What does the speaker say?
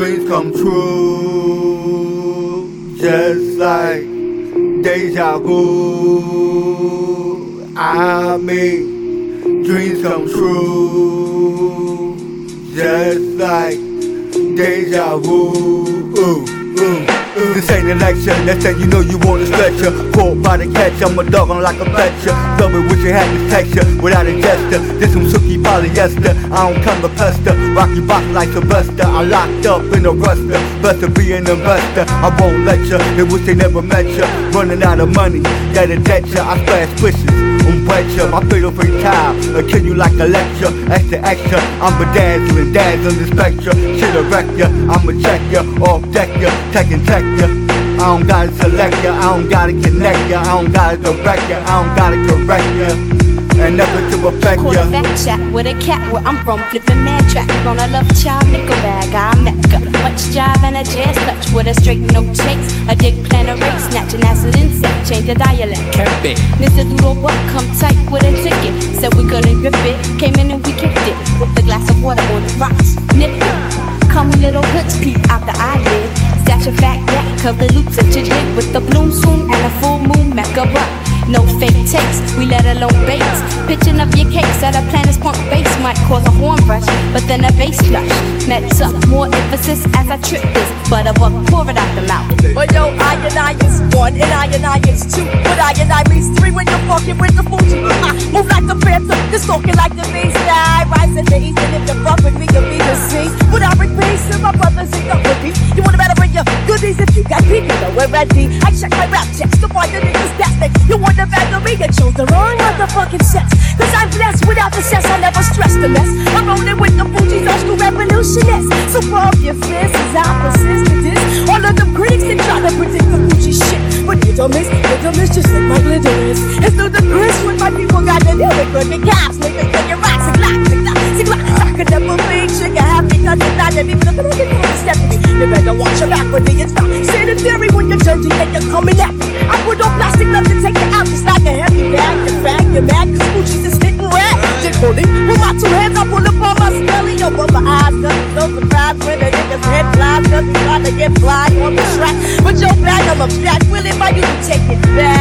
dreams come true, just like deja vu. I mean, dreams come true, just like deja vu. Ooh, ooh. This ain't an election, next thing you know you want to stretch ya Caught by the catch, I'm a dog, I'm like a fetcher. Tell me what you had this texture, without a gesture. This some sookie polyester, I don't come to pester. Rocky box like Sylvester, I locked up in a ruster. Best to be an investor, I won't let ya They wish they never met ya. Running out of money, gotta debt ya. I splash wishes on wet My fatal I kill you like a lecture. Extra extra, I'm bedazzling, dazzling the spectra Shit'll wreck ya, I'ma check ya. Off deck ya, tech and tech ya. I don't gotta select ya, I don't gotta connect ya. I don't gotta direct ya, I don't gotta correct ya. And nothing to affect ya. A fat chat with a cat where I'm from, flipping mad track. On a love child, nickel bag, I'm Mecca. Much jive and a jazz touch. With a straight no chase. A dick plan a race, snatch an acid insect, change the dialect. Kirby. Mr. Doodlebug come tight with a ticket. Said we couldn't grip it. Came in and we kicked it with a glass of water on the rocks. Nip it. Come little hoods peep out the eyelid. Stash a fat yak, cover loops at your dick with the bloom swoon and a full moon mecca rock. No fake takes, we let alone baits. Pitching up your cakes at a planet's punk base might cause a horn rush, but then a bass flush. Met up, more emphasis as I trip this. But a buck, pour it out the mouth. But yo, I and I is one, and I and I is two. But I and I means three when you're fucking with the Fugee. Move like the phantom, just talking like the beast. I rise in the east, and if you fuck with me, you'll be the sea. But I bring peace to my brothers and your me. You wanna better bring your goodies if you got people, though we're ready. I check my rap checks the niggas that's next. You wanna battle me, you chose the wrong motherfucking sex. Cause I'm without the sex, I never stress the mess. I'm rolling with the Fugees old school revolutionists. So all your fans, as I persist to this, all of them critics that try to predict the Fuji shit. But you don't miss, you don't miss just like my glitter is. It's through the grist when my people got to deal with crooked cops. Niggas taking rocks and glocks and glocks and glocks. I could never make sure you have me cause it's not that even if it ain't gonna step me. You better watch your back when they stop. Say the theory when you're judging and you're coming at me. I put on plastic love to take you out just like smelly over my eyes. Nothing so surprised when nigga's head flies. Nothing trying to get fly on the track. But your bag, I'm a jack. Will it by you take it back?